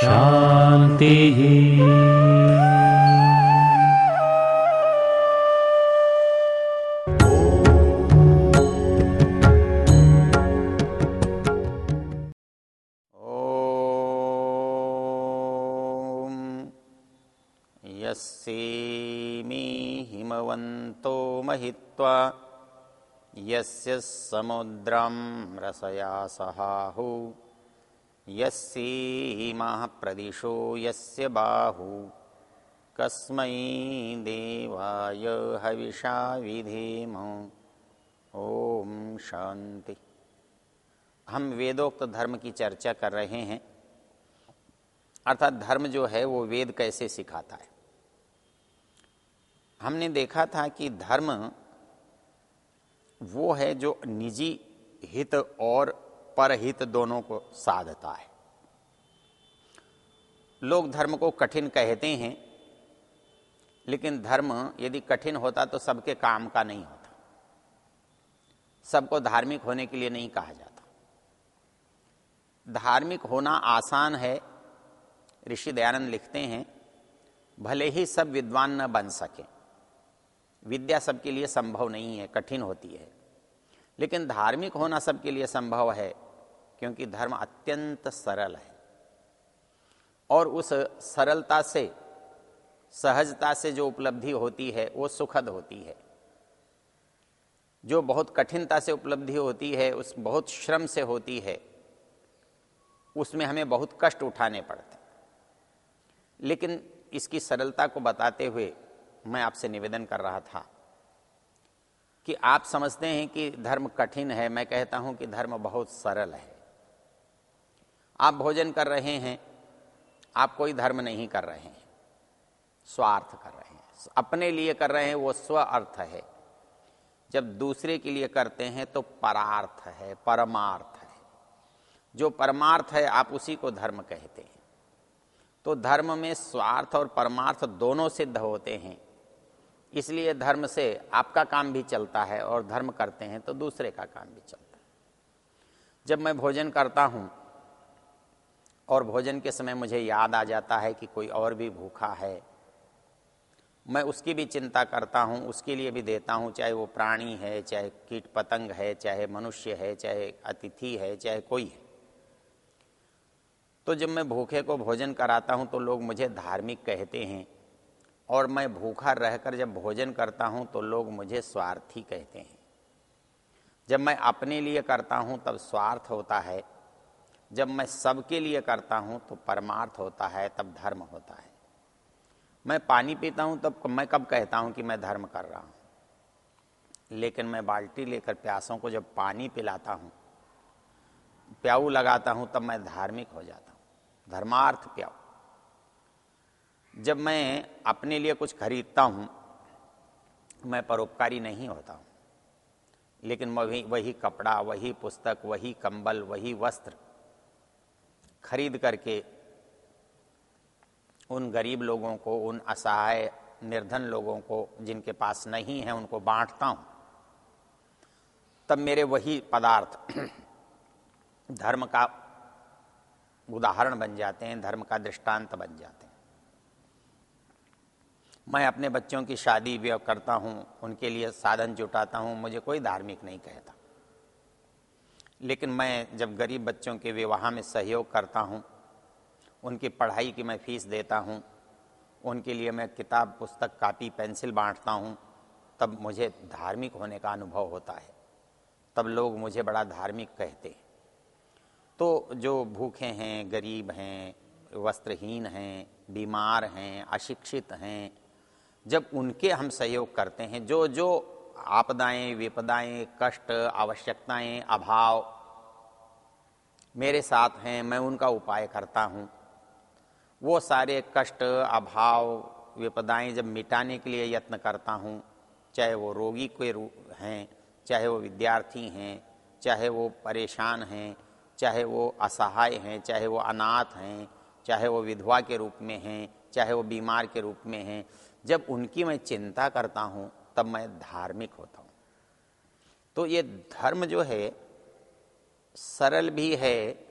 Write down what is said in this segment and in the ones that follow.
शान्तिः यस्येमी हिमवन्तो महित्वा यस्य समुद्रं रसया सहाहु यस्येमाः प्रदिशो यस्य बाहु। कस्मै देवाय हविषा विधेम। ओम शांति हम वेदोक्त धर्म की चर्चा कर रहे हैं। अर्थात धर्म जो है वो वेद कैसे सिखाता है। हमने देखा था कि धर्म वो है जो निजी हित और परहित दोनों को साधता है। लोग धर्म को कठिन कहते हैं, लेकिन धर्म यदि कठिन होता तो सबके काम का नहीं होता। सबको धार्मिक होने के लिए नहीं कहा जाता। धार्मिक होना आसान है, ऋषि दयानंद लिखते हैं, भले ही सब विद्वान न बन सके, विद्या सबके लिए संभव नहीं है, कठिन होती है। लेकिन धार्मिक होना सबके लिए संभव है क्योंकि धर्म अत्यंत सरल है। और उस सरलता से, सहजता से जो उपलब्धि होती है, वो सुखद होती है। जो बहुत कठिनता से उपलब्धि होती है, उस बहुत श्रम से होती है, उसमें हमें बहुत कष्ट उठाने पड़ते लेकिन इसकी सरलता को बताते हुए मैं आपसे निवेदन कर रहा था कि आप समझते हैं कि धर्म कठिन है, मैं कहता हूँ कि धर्म बहुत सरल है। आप भोजन कर रहे हैं, आप कोई धर्म नहीं कर रहे हैं, स्वार्थ कर रहे हैं। अपने लिए कर रहे हैं, वो स्व अर्थ है। जब दूसरे के लिए करते हैं तो परार्थ है, परमार्थ है। जो परमार्थ है, आप उसी को धर्म कहते हैं। तो धर्म में स्वार्थ और परमार्थ दोनों सिद्ध होते हैं। इसलिए धर्म से आपका काम भी चलता है और धर्म करते हैं तो दूसरे का काम भी चलता है। जब मैं भोजन करता हूँ और भोजन के समय मुझे याद आ जाता है कि कोई और भी भूखा है। मैं उसकी भी चिंता करता हूँ, उसके लिए भी देता हूँ, चाहे वो प्राणी है, चाहे कीट पतंग है, चाहे मनुष्य है, चाहे अतिथि है, चाहे कोई है। तो जब मैं भूखे को भोजन कराता हूँ तो लोग मुझे धार्मिक कहते हैं और मैं भूखा रहकर जब भोजन करता हूँ तो लोग मुझे स्वार्थी कहते हैं। जब मैं अपने लिए करता हूँ तब स्वार्थ होता है। जब मैं सबके लिए करता हूँ तो परमार्थ होता है, तब धर्म होता है। मैं पानी पीता हूँ, तब मैं कब कहता हूँ कि मैं धर्म कर रहा हूँ? लेकिन मैं बाल्टी लेकर प्यासों को जब पानी पिलाता हूँ, प्याऊ लगाता हूँ, तब मैं धार्मिक हो जाता हूँ। धर्मार्थ प्याऊ। जब मैं अपने लिए कुछ खरीदता हूँ, मैं परोपकारी नहीं होता हूँ। लेकिन वही वही कपड़ा, वही पुस्तक, वही कंबल, वही वस्त्र खरीद करके उन गरीब लोगों को, उन असहाय, निर्धन लोगों को, जिनके पास नहीं है, उनको बांटता हूँ। तब मेरे वही पदार्थ धर्म का उदाहरण बन जाते हैं, धर्म का दृष्टांत बन जाते हैं। मैं अपने बच्चों की शादी भी करता हूँ, उनके लिए साधन जुटाता हूँ, मुझे कोई धार्मिक नहीं कहता। लेकिन मैं जब गरीब बच्चों के विवाह में सहयोग करता हूँ, उनकी पढ़ाई की मैं फ़ीस देता हूँ, उनके लिए मैं किताब, पुस्तक, कापी, पेंसिल बांटता हूँ, तब मुझे धार्मिक होने का अनुभव होता है। तब लोग मुझे बड़ा धार्मिक कहते हैं। तो जो भूखे हैं, गरीब हैं, वस्त्रहीन हैं, बीमार हैं, अशिक्षित हैं, जब उनके हम सहयोग करते हैं, जो जो आपदाएँ, विपदाएँ, कष्ट, आवश्यकताएँ, अभाव मेरे साथ हैं, मैं उनका उपाय करता हूँ। वो सारे कष्ट, अभाव, विपदाएँ जब मिटाने के लिए यत्न करता हूँ, चाहे वो रोगी के हैं, चाहे वो विद्यार्थी हैं, चाहे वो परेशान हैं, चाहे वो असहाय हैं, चाहे वो अनाथ हैं, चाहे वो विधवा के रूप में हैं, चाहे वो बीमार के रूप में हैं, जब उनकी मैं चिंता करता हूँ तब मैं धार्मिक होता हूँ। तो ये धर्म जो है, सरल भी है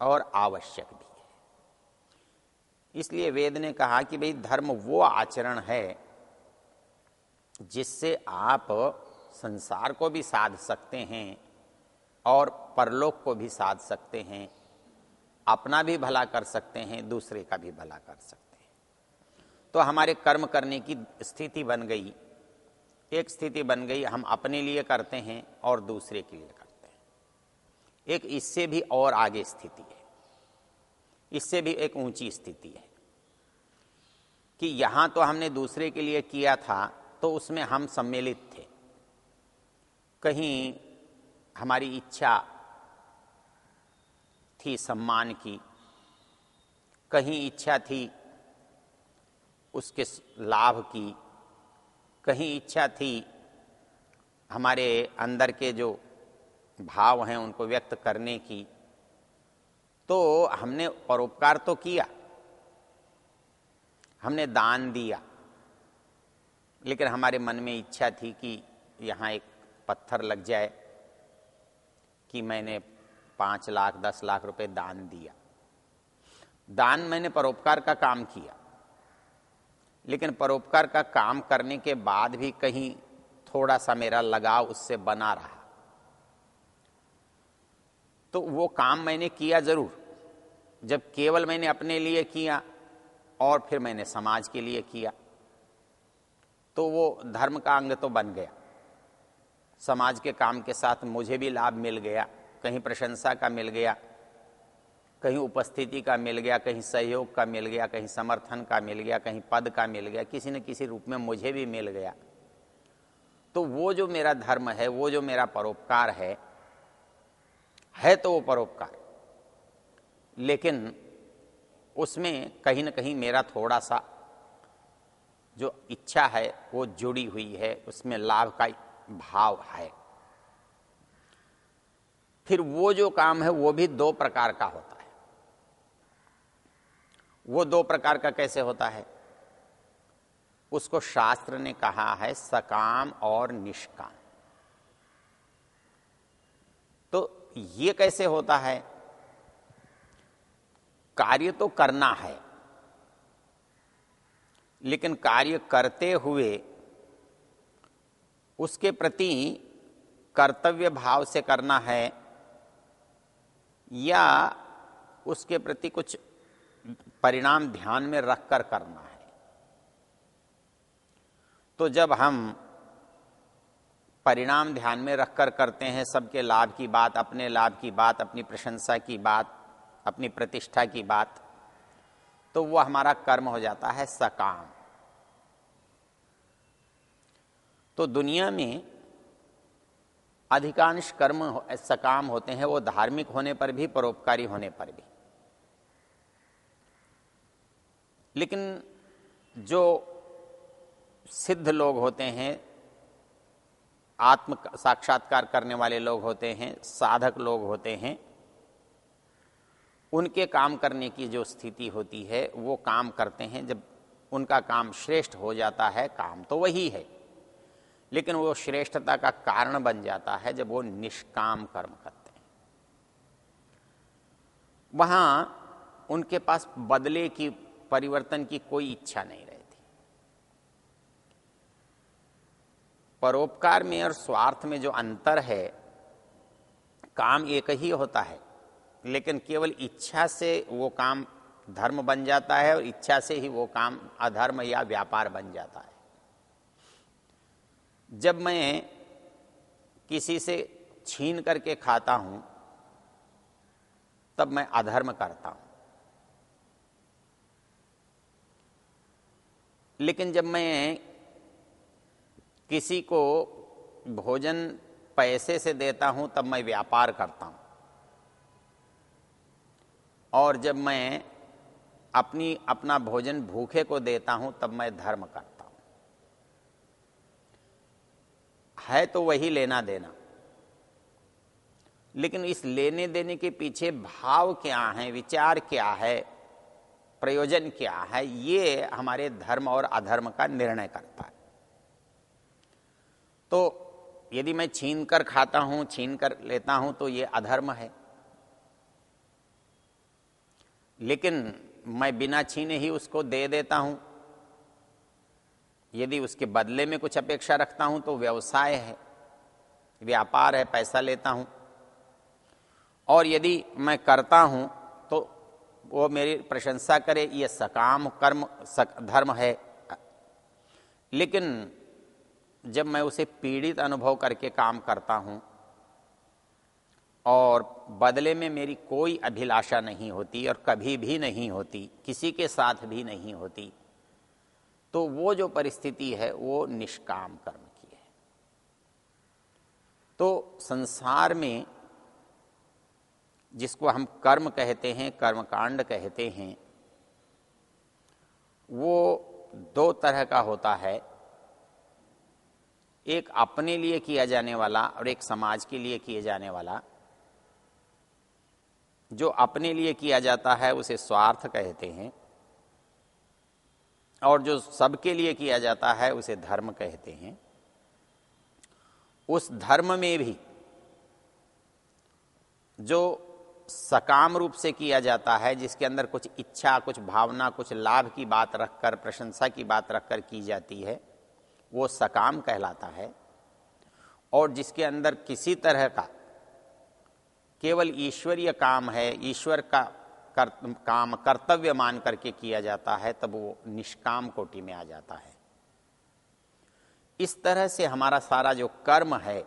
और आवश्यक भी है। इसलिए वेद ने कहा कि भाई, धर्म वो आचरण है जिससे आप संसार को भी साध सकते हैं और परलोक को भी साध सकते हैं, अपना भी भला कर सकते हैं, दूसरे का भी भला कर सकते हैं। तो हमारे कर्म करने की स्थिति बन गई। एक स्थिति बन गई, हम अपने लिए करते हैं और दूसरे के लिए करते हैं। एक इससे भी और आगे स्थिति है। इससे भी एक ऊँची स्थिति है कि यहाँ तो हमने दूसरे के लिए किया था तो उसमें हम सम्मिलित थे। कहीं हमारी इच्छा थी सम्मान की, कहीं इच्छा थी उसके लाभ की कहीं इच्छा थी, हमारे अंदर के जो भाव हैं उनको व्यक्त करने की तो हमने परोपकार तो किया। हमने दान दिया, लेकिन हमारे मन में इच्छा थी कि यहाँ एक पत्थर लग जाए कि मैंने पाँच लाख, दस लाख रुपए दान दिया। दान मैंने परोपकार का काम किया। लेकिन परोपकार का काम करने के बाद भी कहीं थोड़ा सा मेरा लगाव उससे बना रहा। तो वो काम मैंने किया ज़रूर। जब केवल मैंने अपने लिए किया और फिर मैंने समाज के लिए किया तो वो धर्म का अंग तो बन गया। समाज के काम के साथ मुझे भी लाभ मिल गया, कहीं प्रशंसा का मिल गया कहीं उपस्थिति का मिल गया, कहीं सहयोग का मिल गया, कहीं समर्थन का मिल गया, कहीं पद का मिल गया, किसी न किसी रूप में मुझे भी मिल गया। तो वो जो मेरा धर्म है, वो जो मेरा परोपकार है है तो वो परोपकार। लेकिन उसमें कहीं ना कहीं मेरा थोड़ा सा जो इच्छा है, वो जुड़ी हुई है, उसमें लाभ का भाव है। फिर वो जो काम है, वो भी दो प्रकार का होता है। वो दो प्रकार का कैसे होता है? उसको शास्त्र ने कहा है सकाम और निष्काम। तो ये कैसे होता है? कार्य तो करना है, लेकिन कार्य करते हुए उसके प्रति कर्तव्य भाव से करना है या उसके प्रति कुछ परिणाम ध्यान में रखकर करना है। तो जब हम परिणाम ध्यान में रखकर करते हैं, सबके लाभ की बात, अपने लाभ की बात, अपनी प्रशंसा की बात, अपनी प्रतिष्ठा की बात तो वो हमारा कर्म हो जाता है सकाम। तो दुनिया में अधिकांश कर्म सकाम होते हैं, वो धार्मिक होने पर भी, परोपकारी होने पर भी। लेकिन जो सिद्ध लोग होते हैं, आत्म साक्षात्कार करने वाले लोग होते हैं, साधक लोग होते हैं, उनके काम करने की जो स्थिति होती है, वो काम करते हैं। जब उनका काम श्रेष्ठ हो जाता है, काम तो वही है। लेकिन वो श्रेष्ठता का कारण बन जाता है जब वो निष्काम कर्म करते हैं। वहाँ उनके पास बदले की परिवर्तन की कोई इच्छा नहीं रहती। परोपकार में और स्वार्थ में जो अंतर है, काम एक ही होता है, लेकिन केवल इच्छा से वो काम धर्म बन जाता है और इच्छा से ही वो काम अधर्म या व्यापार बन जाता है। जब मैं किसी से छीन करके खाता हूँ, तब मैं अधर्म करता हूँ। लेकिन जब मैं किसी को भोजन पैसे से देता हूँ, तब मैं व्यापार करता हूँ। और जब मैं अपनी, अपना भोजन भूखे को देता हूँ, तब मैं धर्म करता हूँ। है तो वही लेना देना। लेकिन इस लेने देने के पीछे भाव क्या है, विचार क्या है प्रयोजन क्या है, ये हमारे धर्म और अधर्म का निर्णय करता है। तो यदि मैं छीन कर खाता हूँ, छीन कर लेता हूँ तो ये अधर्म है। लेकिन मैं बिना छीने ही उसको दे देता हूँ। यदि उसके बदले में कुछ अपेक्षा रखता हूँ तो व्यवसाय है, व्यापार है, पैसा लेता हूँ। और यदि मैं करता हूँ वो मेरी प्रशंसा करे ये सकाम कर्म सक, धर्म है। लेकिन जब मैं उसे पीड़ित अनुभव करके काम करता हूँ और बदले में मेरी कोई अभिलाषा नहीं होती और कभी भी नहीं होती किसी के साथ भी नहीं होती तो वो जो परिस्थिति है वो निष्काम कर्म की है। तो संसार में जिसको हम कर्म कहते हैं, कर्मकांड कहते हैं, वो दो तरह का होता है। एक अपने लिए किया जाने वाला और एक समाज के लिए किए जाने वाला। जो अपने लिए किया जाता है, उसे स्वार्थ कहते हैं और जो सबके लिए किया जाता है, उसे धर्म कहते हैं। उस धर्म में भी जो सकाम रूप से किया जाता है जिसके अंदर कुछ इच्छा कुछ भावना कुछ लाभ की बात रखकर प्रशंसा की बात रखकर की जाती है वो सकाम कहलाता है। और जिसके अंदर किसी तरह का केवल ईश्वरीय काम है ईश्वर का कर, काम कर्तव्य मान करके किया जाता है तब वो निष्काम कोटि में आ जाता है। इस तरह से हमारा सारा जो कर्म है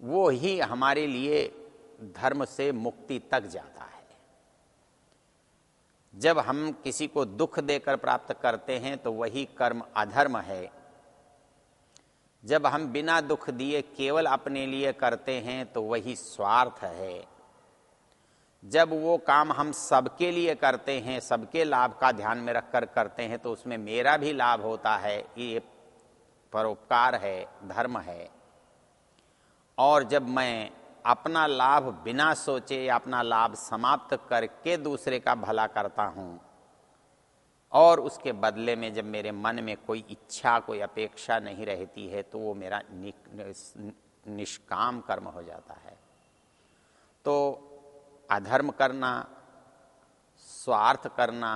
वो ही हमारे लिए धर्म से मुक्ति तक जाता है। जब हम किसी को दुख देकर प्राप्त करते हैं तो वही कर्म अधर्म है। जब हम बिना दुख दिए केवल अपने लिए करते हैं तो वही स्वार्थ है। जब वो काम हम सबके लिए करते हैं, सबके लाभ का ध्यान में रखकर करते हैं तो उसमें मेरा भी लाभ होता है। ये परोपकार है, धर्म है। और जब मैं अपना लाभ बिना सोचे अपना लाभ समाप्त करके दूसरे का भला करता हूँ। और उसके बदले में जब मेरे मन में कोई इच्छा, कोई अपेक्षा नहीं रहती है तो वो मेरा निष्काम कर्म हो जाता है। तो अधर्म करना, स्वार्थ करना,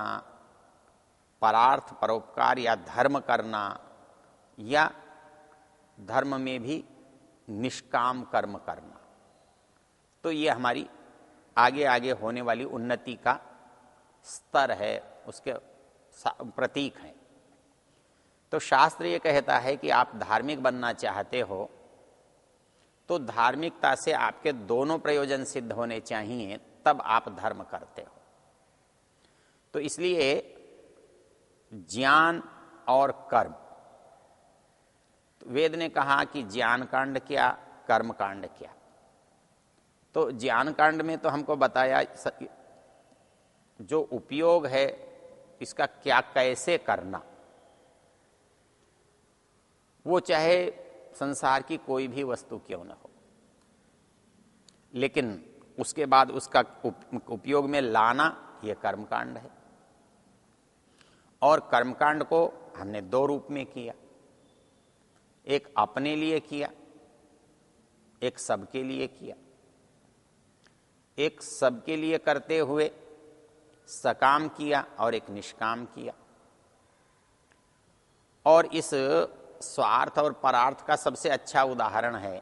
परार्थ परोपकार या धर्म करना, या धर्म में भी निष्काम कर्म करना तो ये हमारी आगे आगे होने वाली उन्नति का स्तर है, उसके प्रतीक हैं। तो शास्त्र ये कहता है कि आप धार्मिक बनना चाहते हो तो धार्मिकता से आपके दोनों प्रयोजन सिद्ध होने चाहिए, तब आप धर्म करते हो। तो इसलिए ज्ञान और कर्म। वेद ने कहा कि ज्ञान कांड क्या कर्म कांड क्या। तो ज्ञान कांड में तो हमको बताया जो उपयोग है, इसका क्या कैसे करना? वो चाहे संसार की कोई भी वस्तु क्यों ना हो। लेकिन उसके बाद उसका उपयोग में लाना यह कर्मकांड है। और कर्मकांड को हमने दो रूप में किया। एक अपने लिए किया, एक सबके लिए किया। एक सबके लिए करते हुए सकाम किया और एक निष्काम किया। और इस स्वार्थ और परार्थ का सबसे अच्छा उदाहरण है,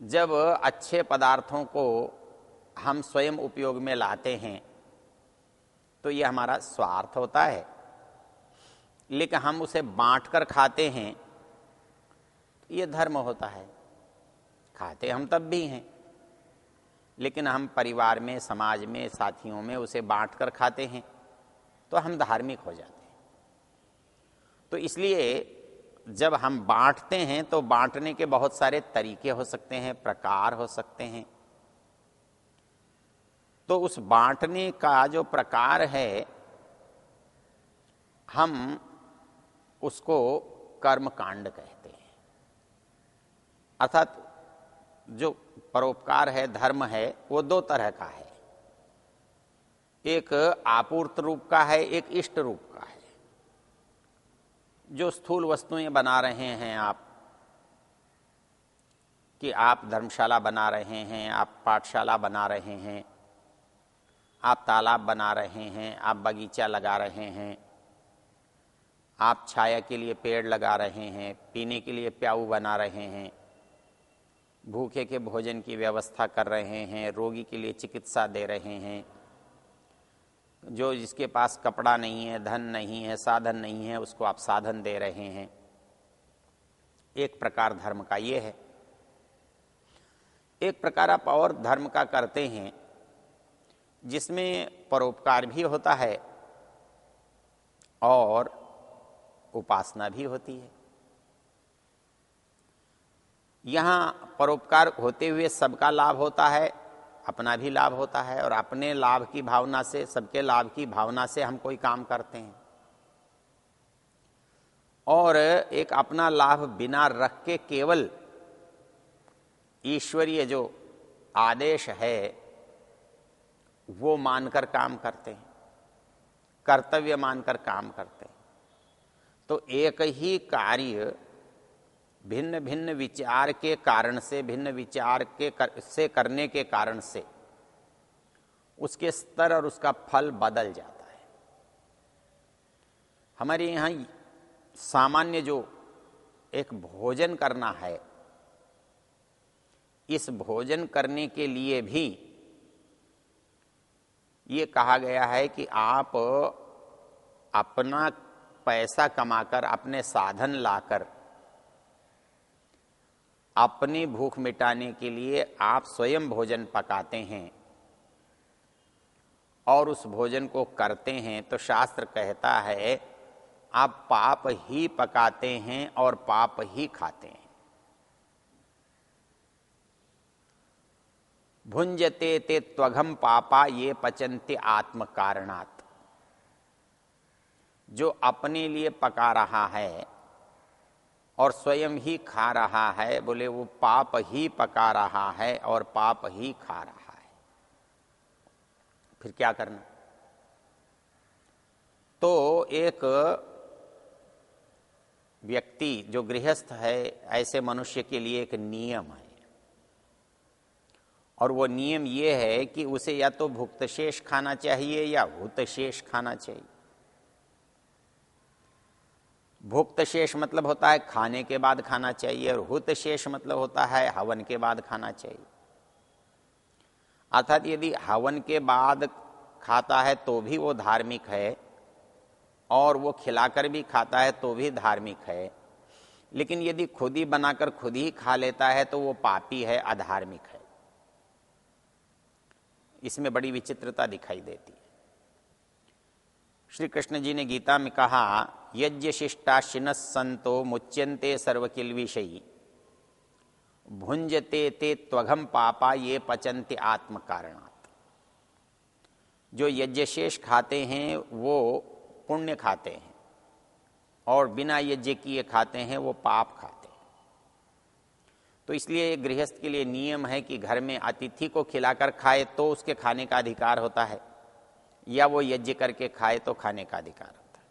जब अच्छे पदार्थों को हम स्वयं उपयोग में लाते हैं तो यह हमारा स्वार्थ होता है। लेकिन हम उसे बांट कर खाते हैं यह धर्म होता है। खाते हम तब भी हैं। लेकिन हम परिवार में, समाज में, साथियों में उसे बांट कर खाते हैं तो हम धार्मिक हो जाते हैं। तो इसलिए जब हम बांटते हैं तो बांटने के बहुत सारे तरीके हो सकते हैं, प्रकार हो सकते हैं। तो उस बांटने का जो प्रकार है, हम उसको कर्म कांड कहते हैं। अर्थात जो परोपकार है, धर्म है, वो दो तरह का है। एक आपूर्त रूप का है, एक इष्ट रूप का है। जो स्थूल वस्तुएँ बना रहे हैं आप, कि आप धर्मशाला बना रहे हैं, आप पाठशाला बना रहे हैं, आप तालाब बना रहे हैं, आप बगीचा लगा रहे हैं, आप छाया के लिए पेड़ लगा रहे हैं, पीने के लिए प्याऊ बना रहे हैं भूखे के भोजन की व्यवस्था कर रहे हैं, रोगी के लिए चिकित्सा दे रहे हैं। जो जिसके पास कपड़ा नहीं है, धन नहीं है, साधन नहीं है, उसको आप साधन दे रहे हैं। एक प्रकार धर्म का ये है। एक प्रकार आप और धर्म का करते हैं, जिसमें परोपकार भी होता है और उपासना भी होती है। यहाँ परोपकार होते हुए सबका लाभ होता है, अपना भी लाभ होता है और अपने लाभ की भावना से, सबके लाभ की भावना से हम कोई काम करते हैं। और एक अपना लाभ बिना रख के केवल ईश्वरीय जो आदेश है, वो मानकर काम करते हैं, कर्तव्य मानकर काम करते हैं। तो एक ही कार्य भिन्न भिन्न विचार के कारण से भिन्न विचार के कर, से करने के कारण से उसके स्तर और उसका फल बदल जाता है। हमारे यहाँ सामान्य जो एक भोजन करना है इस भोजन करने के लिए भी ये कहा गया है कि आप अपना पैसा कमाकर अपने साधन लाकर अपनी भूख मिटाने के लिए आप स्वयं भोजन पकाते हैं और उस भोजन को करते हैं तो शास्त्र कहता है, आप पाप ही पकाते हैं और पाप ही खाते हैं। भुंजते ते त्वघम पापा ये पचंते आत्म कारणात् जो अपने लिए पका रहा है और स्वयं ही खा रहा है, बोले वो पाप ही पका रहा है और पाप ही खा रहा है। फिर क्या करना? तो एक व्यक्ति जो गृहस्थ है, ऐसे मनुष्य के लिए एक नियम है। और वो नियम ये है कि उसे या तो भुक्त शेष खाना चाहिए या भूत शेष खाना चाहिए। भुक्त शेष मतलब होता है खाने के बाद खाना चाहिए और हुत शेष मतलब होता है हवन के बाद खाना चाहिए। अर्थात यदि हवन के बाद खाता है तो भी वो धार्मिक है और वो खिलाकर भी खाता है तो भी धार्मिक है। लेकिन यदि खुद ही बनाकर खुद ही खा लेता है तो वो पापी है, अधार्मिक है। इसमें बड़ी विचित्रता दिखाई देती है। श्री कृष्ण जी ने गीता में कहा यज्ञ शिष्टाशिन संतो मुच्यंते सर्वकिल विषयी भुंजते ते त्वघम पापा ये पचंते आत्म कारणात् जो यज्ञशेष खाते हैं, वो पुण्य खाते हैं। और बिना यज्ञ किए खाते हैं, वो पाप खाते हैं। तो इसलिए गृहस्थ के लिए नियम है कि घर में अतिथि को खिलाकर खाए तो उसके खाने का अधिकार होता है। या वो यज्ञ करके खाए तो खाने का अधिकार होता है।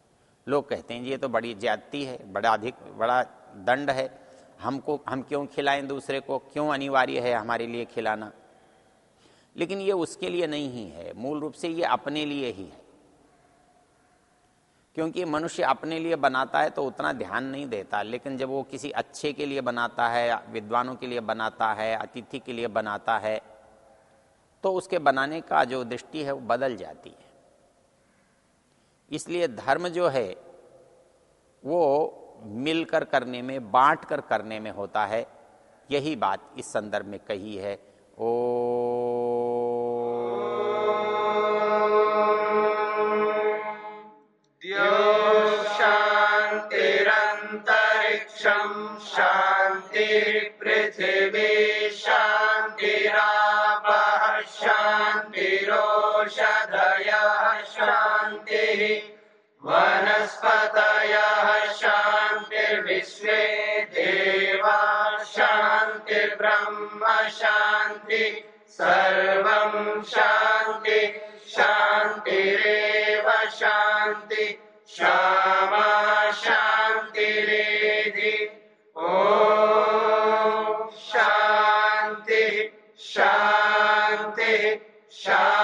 लोग कहते हैं ये तो बड़ी ज्यादती है, बड़ा अधिक, बड़ा दंड है। हमको, हम क्यों खिलाएँ दूसरे को? क्यों अनिवार्य है हमारे लिए खिलाना? लेकिन ये उसके लिए नहीं ही है। मूल रूप से ये अपने लिए ही है। क्योंकि मनुष्य अपने लिए बनाता है तो उतना ध्यान नहीं देता, लेकिन जब वो किसी अच्छे के लिए बनाता है, विद्वानों के लिए बनाता है, अतिथि के लिए बनाता है तो उसके बनाने का जो दृष्टि है वो बदल जाती है। इसलिए धर्म जो है, वो मिलकर करने में बांट कर करने में होता है। यही बात इस संदर्भ में कही है। ओ शांतिरंतरिक्ष शान्ति पृथिवी शान्तिरापः सर्वं शान्ति शान्तिरेव शान्ति। क्षमा शान्तिरेधि। ॐ शान्तिः शान्तिः शान्तिः।